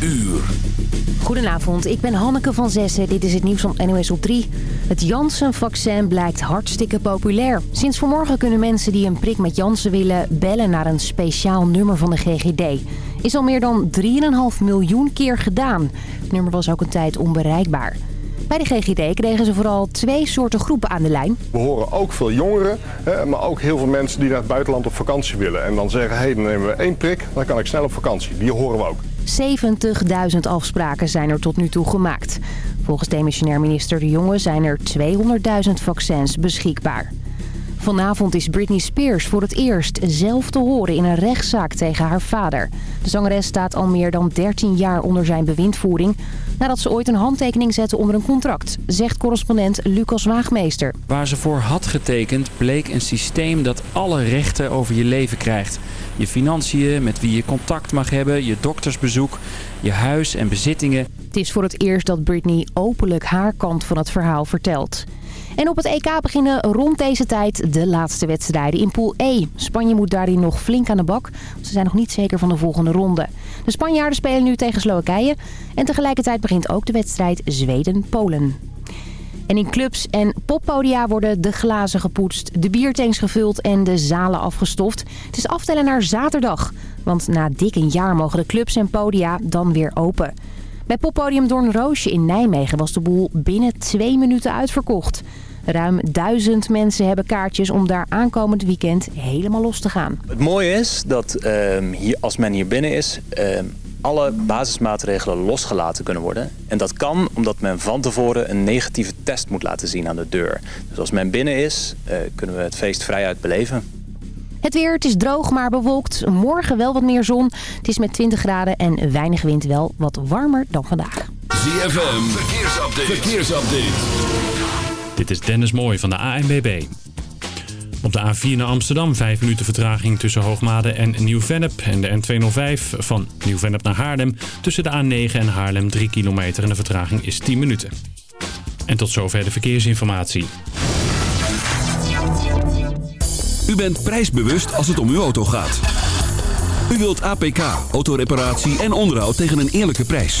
uur. Goedenavond, ik ben Hanneke van Zessen. Dit is het nieuws van NOS op 3. Het Janssen-vaccin blijkt hartstikke populair. Sinds vanmorgen kunnen mensen die een prik met Janssen willen... bellen naar een speciaal nummer van de GGD. Is al meer dan 3,5 miljoen keer gedaan. Het nummer was ook een tijd onbereikbaar. Bij de GGD kregen ze vooral twee soorten groepen aan de lijn. We horen ook veel jongeren, maar ook heel veel mensen die naar het buitenland op vakantie willen. En dan zeggen, hé, hey, dan nemen we één prik, dan kan ik snel op vakantie. Die horen we ook. 70.000 afspraken zijn er tot nu toe gemaakt. Volgens demissionair minister De Jonge zijn er 200.000 vaccins beschikbaar. Vanavond is Britney Spears voor het eerst zelf te horen in een rechtszaak tegen haar vader. De zangeres staat al meer dan 13 jaar onder zijn bewindvoering... nadat ze ooit een handtekening zette onder een contract, zegt correspondent Lucas Waagmeester. Waar ze voor had getekend bleek een systeem dat alle rechten over je leven krijgt. Je financiën, met wie je contact mag hebben, je doktersbezoek, je huis en bezittingen. Het is voor het eerst dat Britney openlijk haar kant van het verhaal vertelt. En op het EK beginnen rond deze tijd de laatste wedstrijden in Pool E. Spanje moet daarin nog flink aan de bak. Ze zijn nog niet zeker van de volgende ronde. De Spanjaarden spelen nu tegen Slowakije. En tegelijkertijd begint ook de wedstrijd Zweden-Polen. En in clubs en poppodia worden de glazen gepoetst, de biertanks gevuld en de zalen afgestoft. Het is aftellen naar zaterdag. Want na dik een jaar mogen de clubs en podia dan weer open. Bij poppodium Doornroosje in Nijmegen was de boel binnen twee minuten uitverkocht. Ruim duizend mensen hebben kaartjes om daar aankomend weekend helemaal los te gaan. Het mooie is dat uh, hier, als men hier binnen is... Uh, alle basismaatregelen losgelaten kunnen worden. En dat kan omdat men van tevoren een negatieve test moet laten zien aan de deur. Dus als men binnen is, uh, kunnen we het feest vrijuit beleven. Het weer, het is droog maar bewolkt. Morgen wel wat meer zon. Het is met 20 graden en weinig wind wel wat warmer dan vandaag. ZFM, verkeersupdate. verkeersupdate. Dit is Dennis Mooij van de ANBB. Op de A4 naar Amsterdam 5 minuten vertraging tussen Hoogmade en Nieuw-Vennep. En de N205 van Nieuw-Vennep naar Haarlem tussen de A9 en Haarlem 3 kilometer. En de vertraging is 10 minuten. En tot zover de verkeersinformatie. U bent prijsbewust als het om uw auto gaat. U wilt APK, autoreparatie en onderhoud tegen een eerlijke prijs.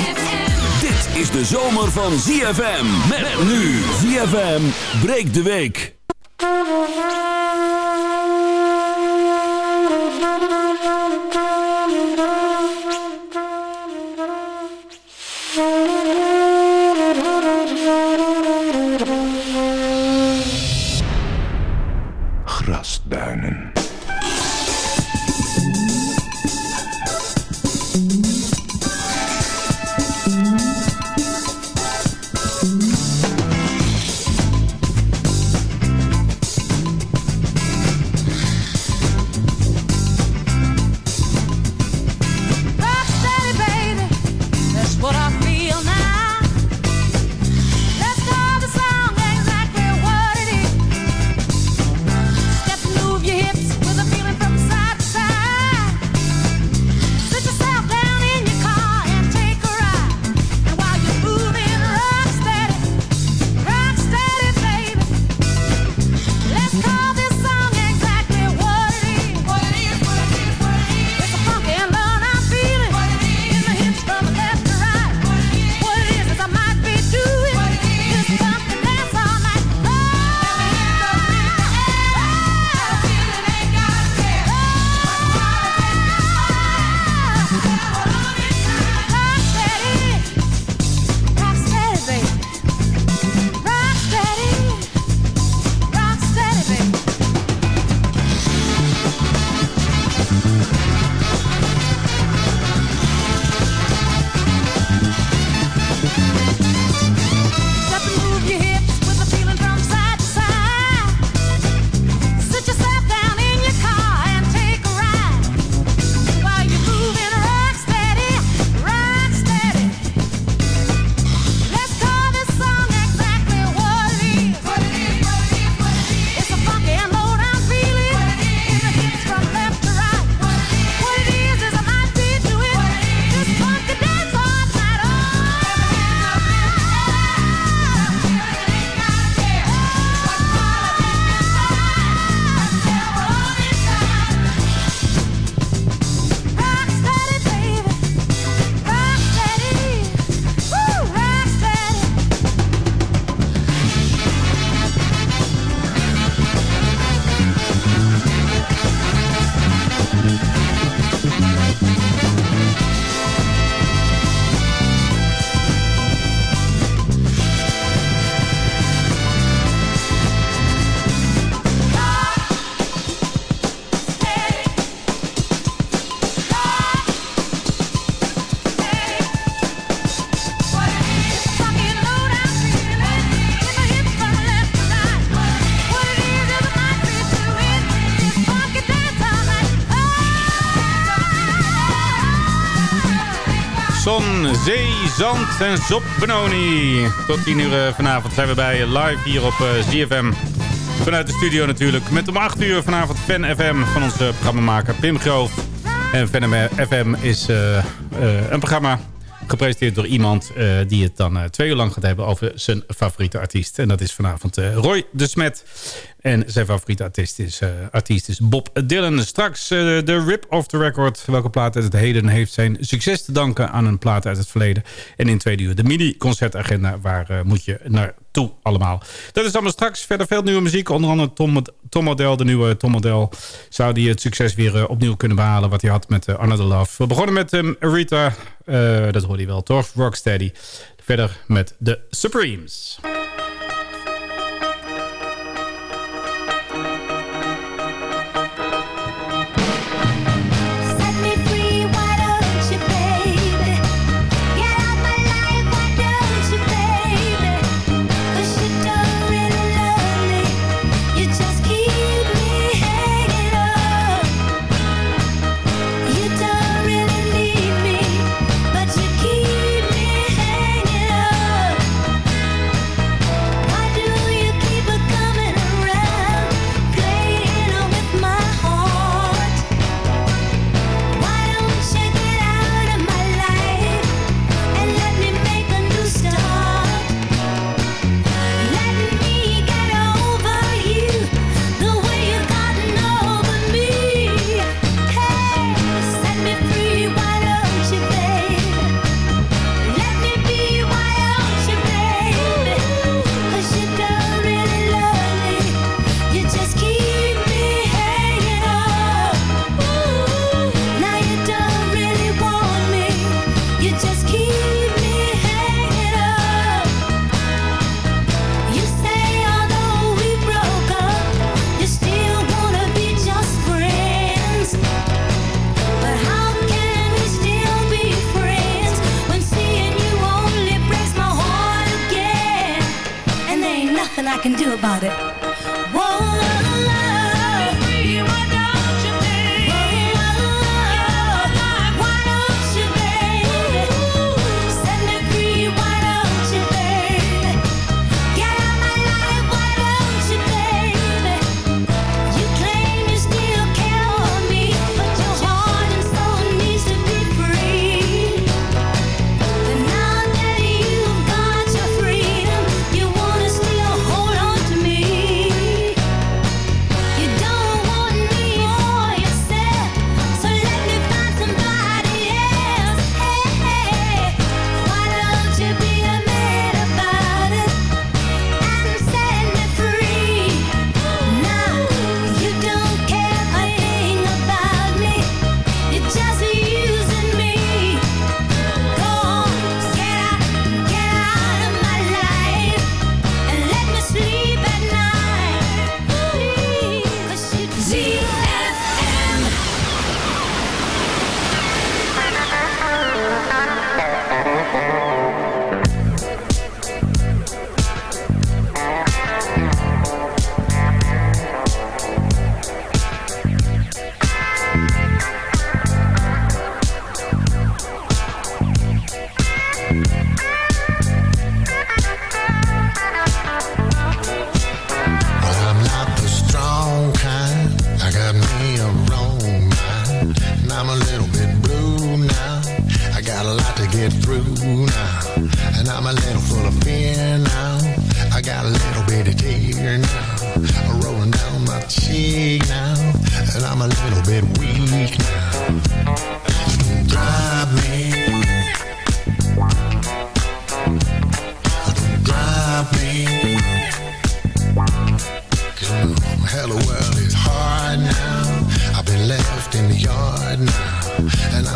Is de zomer van ZFM. Met nu ZFM breekt de week. Zand en zop Benoni. Tot 10 uur eh, vanavond zijn we bij live hier op eh, ZFM. Vanuit de studio natuurlijk. Met om 8 uur vanavond Fan FM van onze programmamaker Pim Groof. En Fan FM is eh, eh, een programma gepresenteerd door iemand eh, die het dan eh, twee uur lang gaat hebben over zijn favoriete artiest. En dat is vanavond eh, Roy de Smet. En zijn favoriete artiest is, eh, artiest is Bob Dylan. Straks eh, de Rip of the Record. Welke plaat uit het heden heeft zijn succes te danken aan een plaat uit het verleden. En in tweede uur de mini-concertagenda. Waar eh, moet je naartoe allemaal. Dat is allemaal straks. Verder veel nieuwe muziek. Onder andere Tom, Tom Model, de nieuwe Tom Model. Zou die het succes weer opnieuw kunnen behalen. Wat hij had met Another Love. We begonnen met um, Rita. Dat hoorde je wel toch? Rocksteady. Verder met de Supremes.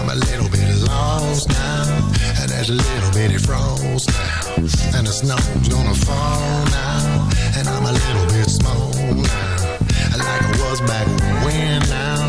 I'm a little bit lost now. And there's a little bitty frost now, and the snow's gonna fall now. And I'm a little bit small now, like I was back when now.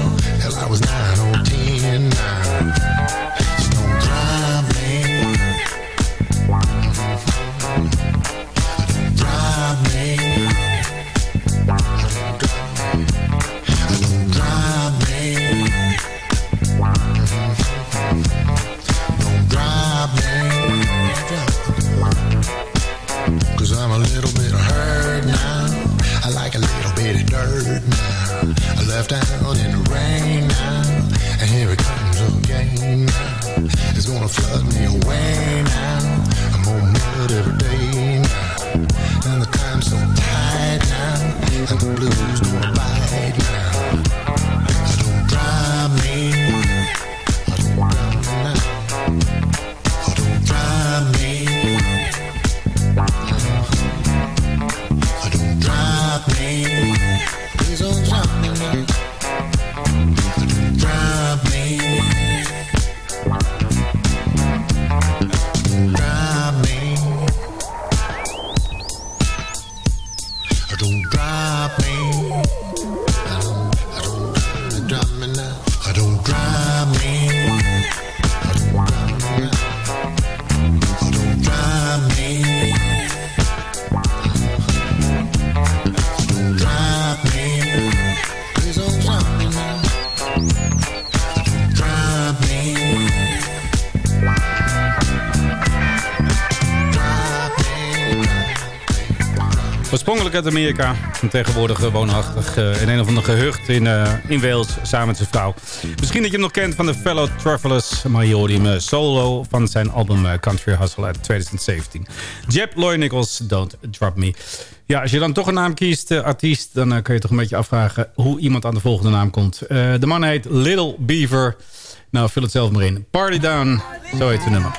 Uit Amerika. En tegenwoordig woonachtig eh, in een of ander gehucht in, eh, in Wales samen met zijn vrouw. Misschien dat je hem nog kent van de Fellow Travelers. Maar je eh, solo van zijn album Country Hustle uit 2017. Jeb Loy Nichols, Don't Drop Me. Ja, als je dan toch een naam kiest, artiest... dan kun je toch een beetje afvragen hoe iemand aan de volgende naam komt. De man heet Little Beaver. Nou, vul het zelf maar in. Party Down, zo heet zijn nummer.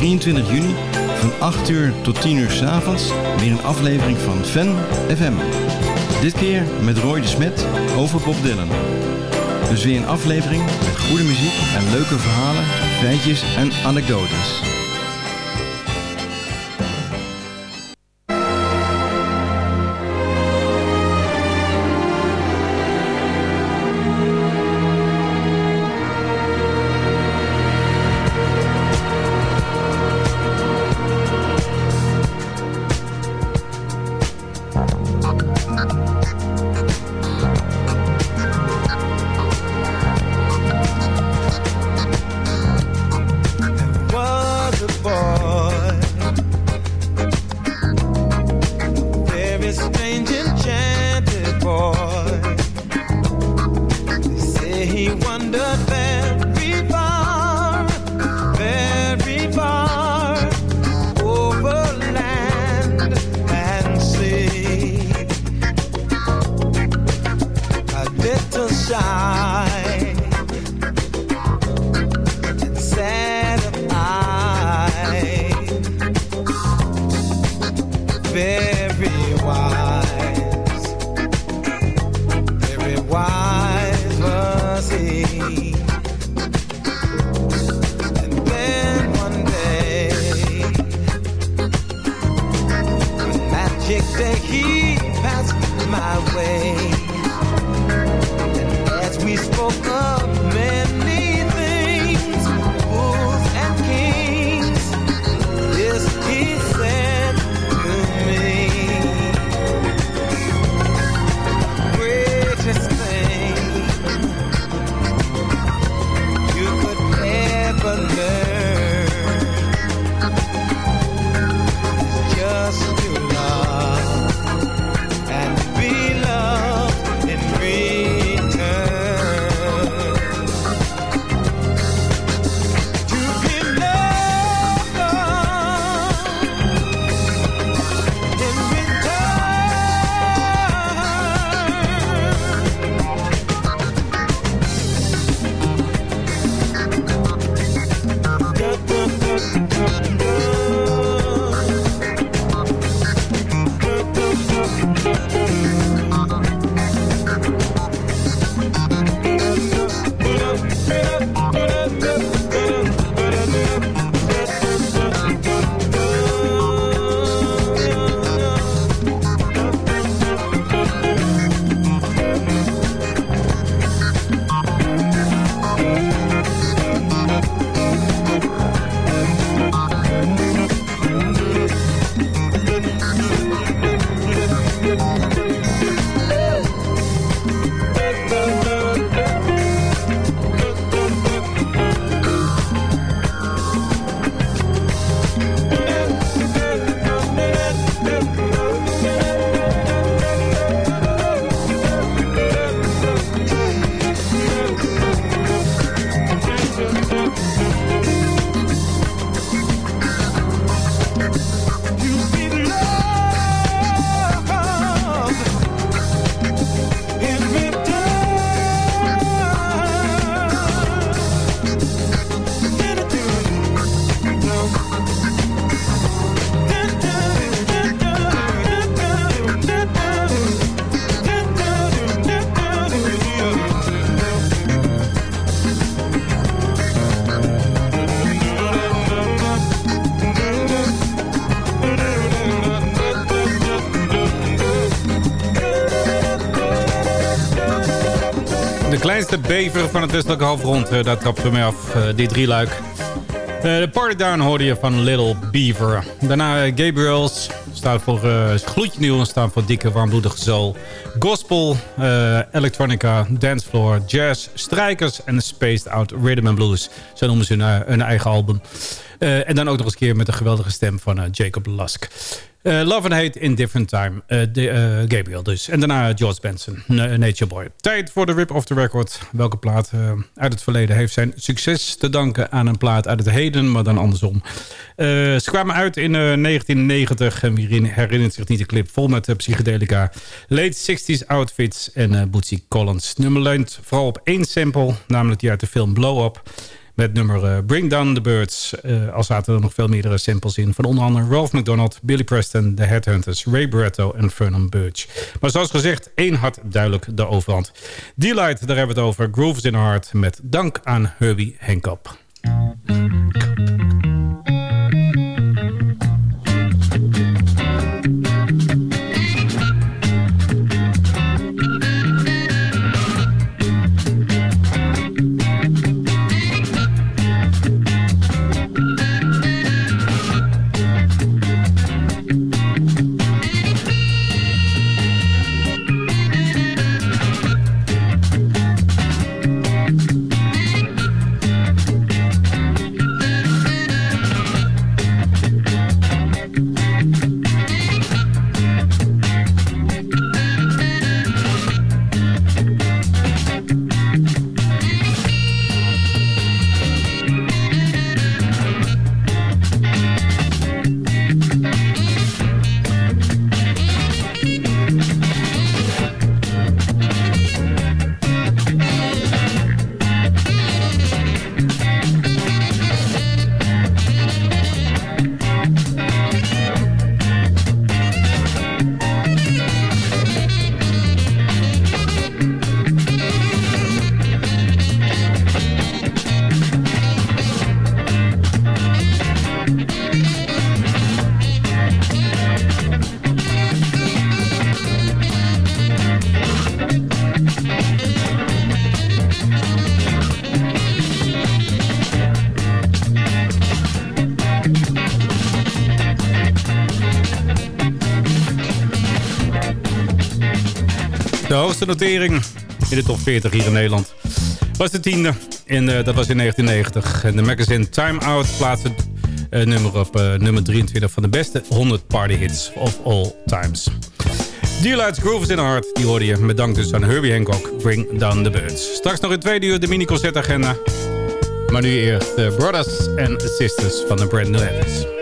23 juni van 8 uur tot 10 uur 's avonds weer een aflevering van Fan FM. Dit keer met Roy de Smet over Bob Dylan. Dus weer een aflevering met goede muziek en leuke verhalen, feitjes en anekdotes. Little De kleinste bever van het westelijke halfrond, eh, daar trapt we mee af, eh, die drie luik. Eh, de Party Down hoorde je van Little Beaver. Daarna Gabriels, staat voor uh, gloedje nieuw en staat voor dikke warmbloedige soul. Gospel, electronica, dancefloor, jazz, strijkers en spaced out rhythm and blues. Zo noemen ze hun, eigen album. En dan ook nog eens een keer met een geweldige stem van Jacob Lusk. Eh, Love and Hate in Different Time. Eh, eh, Gabriel dus. En daarna George Benson, Na- Nature Boy. Tijd voor de Rip of the Record. Welke plaat uit het verleden heeft zijn succes te danken aan een plaat uit het heden, maar dan andersom. Ze kwamen uit in eh, 1990 en wie herinner- herinnert zich niet de clip vol met psychedelica. Late 60s outfits en Bootsy Collins. Nummer leunt vooral op één sample, namelijk die uit de film Blow Up. Met nummer eh, Bring Down the Birds. Eh, al zaten er nog veel meerdere samples in. Van onder andere Ralph McDonald, Billy Preston, The Headhunters, Ray Barretto en Vernon Burch. Maar zoals gezegd, één had duidelijk de overhand. Delight, daar hebben we het over. Grooves in Heart met dank aan Herbie Hancock. De hoogste notering in de top 40 hier in Nederland was de tiende. En eh, dat was in 1990. En de magazine Time Out plaatste het nummer op eh, nummer 23 van de beste 100 party hits of all times. Dealights Grooves in Heart, die hoorde je met dank dus aan Herbie Hancock, Bring Down the Birds. Straks nog in tweede uur de mini-concertagenda. Maar nu eerst de Brothers and Sisters van de Brand New Heavens.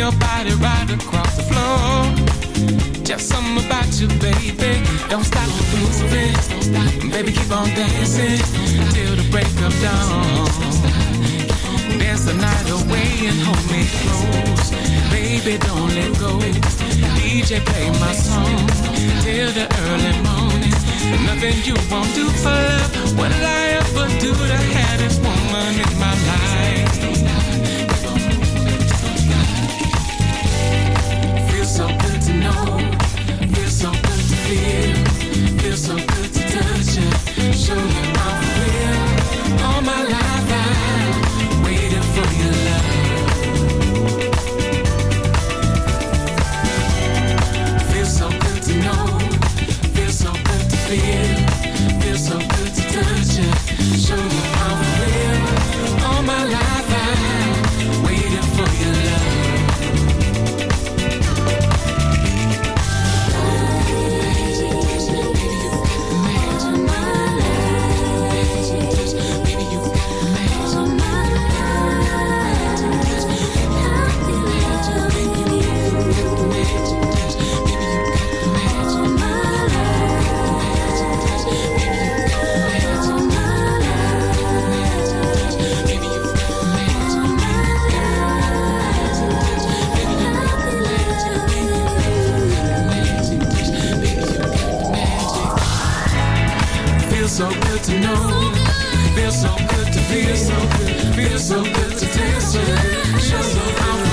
your body right across the floor. Just something about you, baby. Don't stop moving. Baby, keep on dancing till the break of dawn. Dance the night away and hold me close. Baby, don't let go. DJ, play my song till the early morning. Nothing you won't do for love. What did I ever do to have this woman in my life? feels. Feels so good to touch you. Show you my feels. so good to know. Feels so good to feel so good. Feels so good to dance with. Feels so good.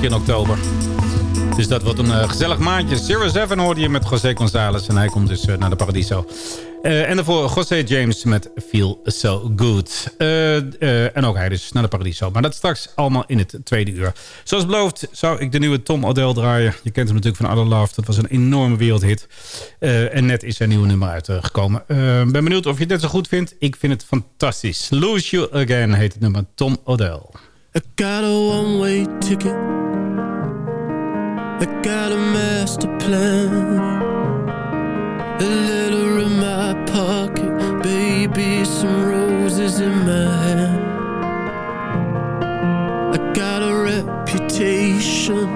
In oktober. Dus dat wordt een eh, gezellig maandje. Zero Seven hoorde je met José González. En hij komt dus eh, naar de Paradiso. Eh, en daarvoor José James met Feel So Good. en ook hij dus naar de Paradiso. Maar dat straks allemaal in het tweede uur. Zoals beloofd zou ik de nieuwe Tom Odell draaien. Je kent hem natuurlijk van Other Love. Dat was een enorme wereldhit. en net is zijn nieuwe nummer uitgekomen. ben benieuwd of je het net zo goed vindt. Ik vind het fantastisch. Lose You Again heet het nummer Tom Odell. I got a one-way ticket I got a master plan. A letter in my pocket Baby, some roses in my hand. I got a reputation.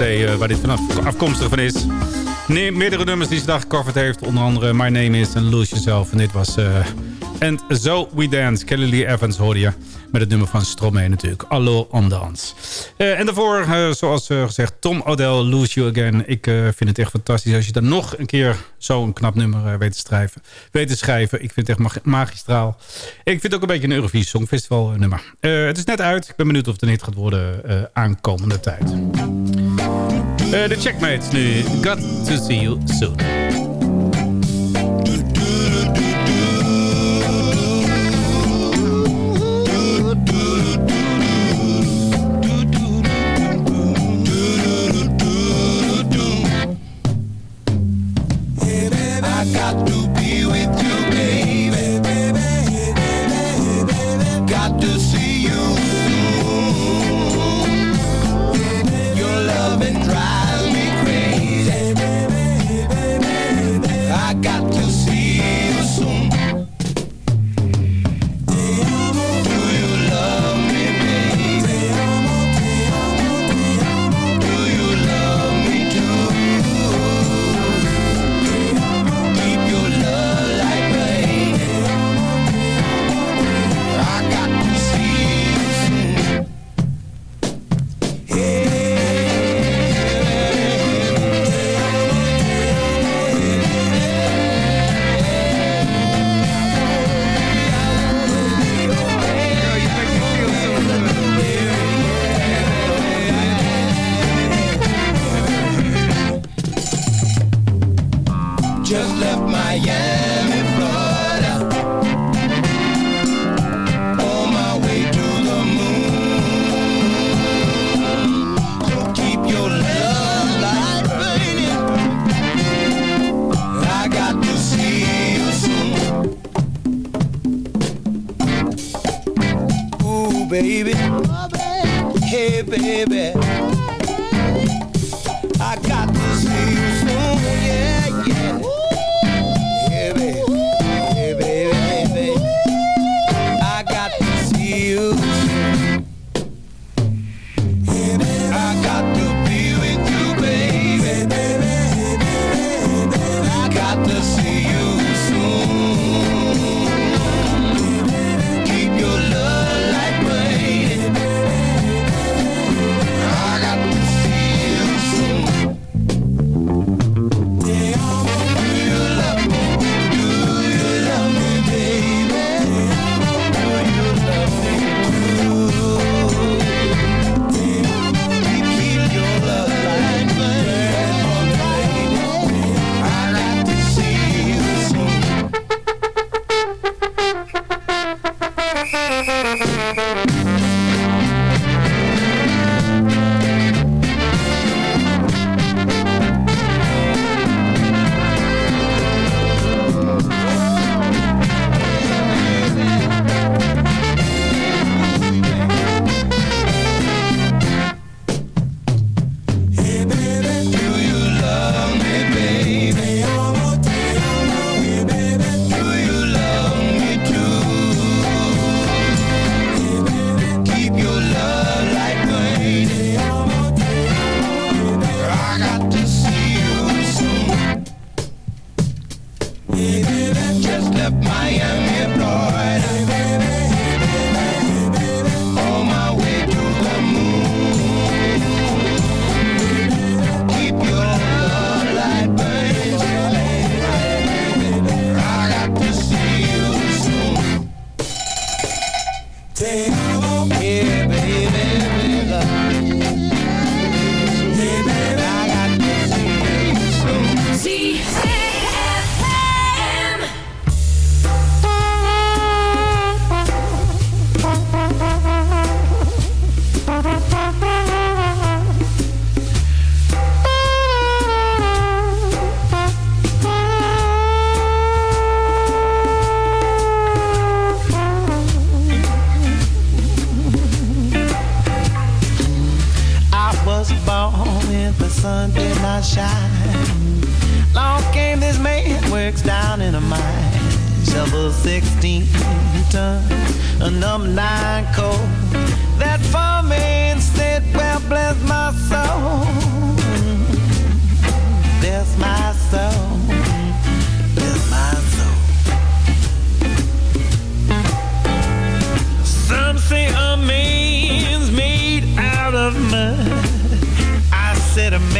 Eh, waar dit vanaf afkomstig van is. Nee, meerdere nummers die ze daar gecoverd heeft. Onder andere My Name Is en Lose Yourself. En dit was eh, And So We Dance. Kelly Lee Evans hoorde je. Met het nummer van Stromae natuurlijk. Allo on Dance. Uh, en daarvoor, zoals gezegd, Tom Odell, Lose You Again. Ik vind het echt fantastisch als je dan nog een keer zo'n knap nummer weet, te schrijven, weet te schrijven. Ik vind het echt magistraal. Ik vind het ook een beetje een Eurovisie Songfestival nummer. het is net uit. Ik ben benieuwd of het een hit gaat worden aankomende tijd. Eh, de checkmates nu. Got to see you soon. I got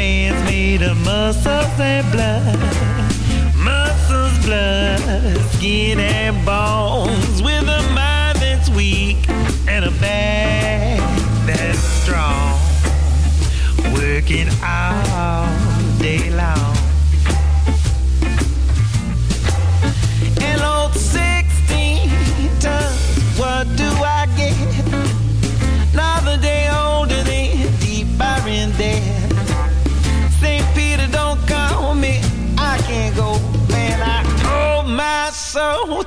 man's made of muscles and blood, muscles, blood, skin and bones, with a mind that's weak and a back that's strong, working all day long.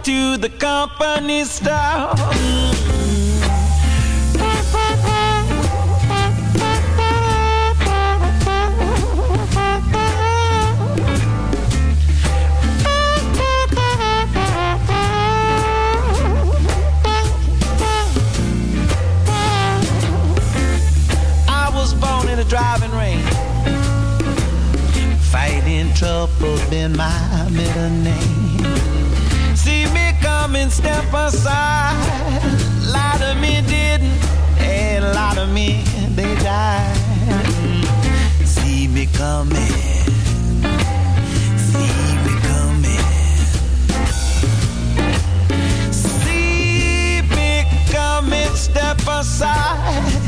to the company style. driving rain. Fighting trouble's been my middle name didn't step aside. A lot of men didn't, and a lot of men they died. See me coming. See me coming. See me coming. Step aside.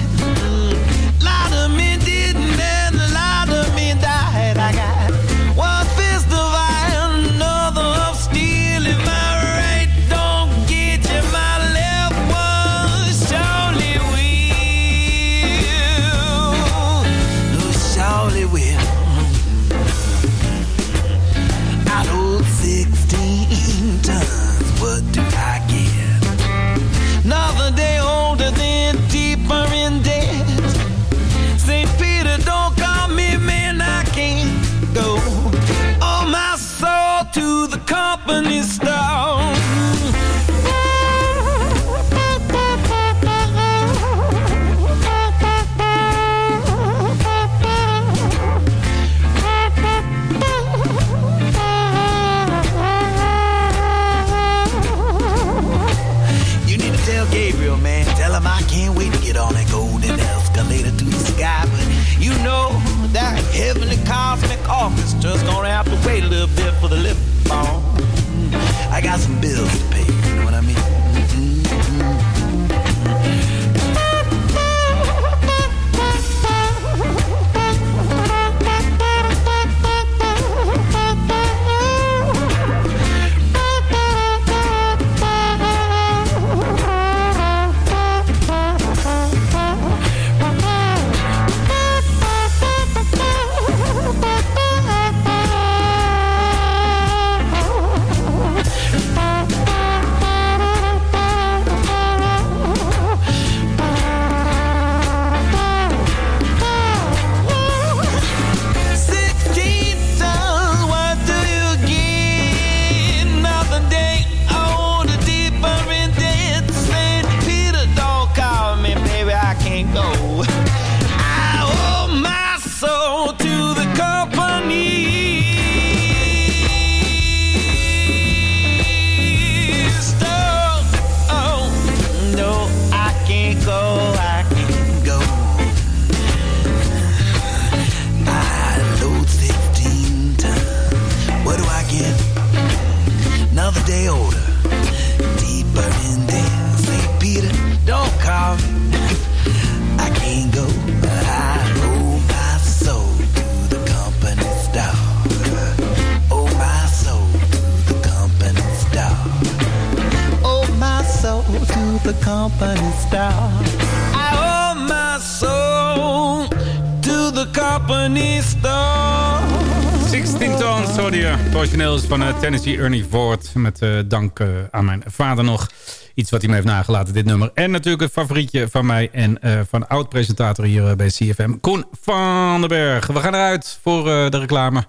origineel is van uh, Tennessee Ernie Ford. Met eh, dank eh, aan mijn vader nog. Iets wat hij me heeft nagelaten, dit nummer. En natuurlijk een favorietje van mij en van oud-presentator hier bij CFM. Koen van den Berg. We gaan eruit voor de reclame.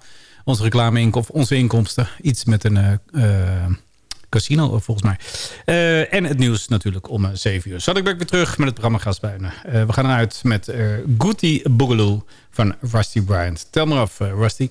Onze reclame of onze inkomsten. Iets met een casino volgens mij. En het nieuws natuurlijk om 7 uur. Zat ik weer terug met het programma Gasbuinen. Uh, we gaan eruit met uh, Goody Boogaloo van Rusty Bryant. Tel maar af, Rusty.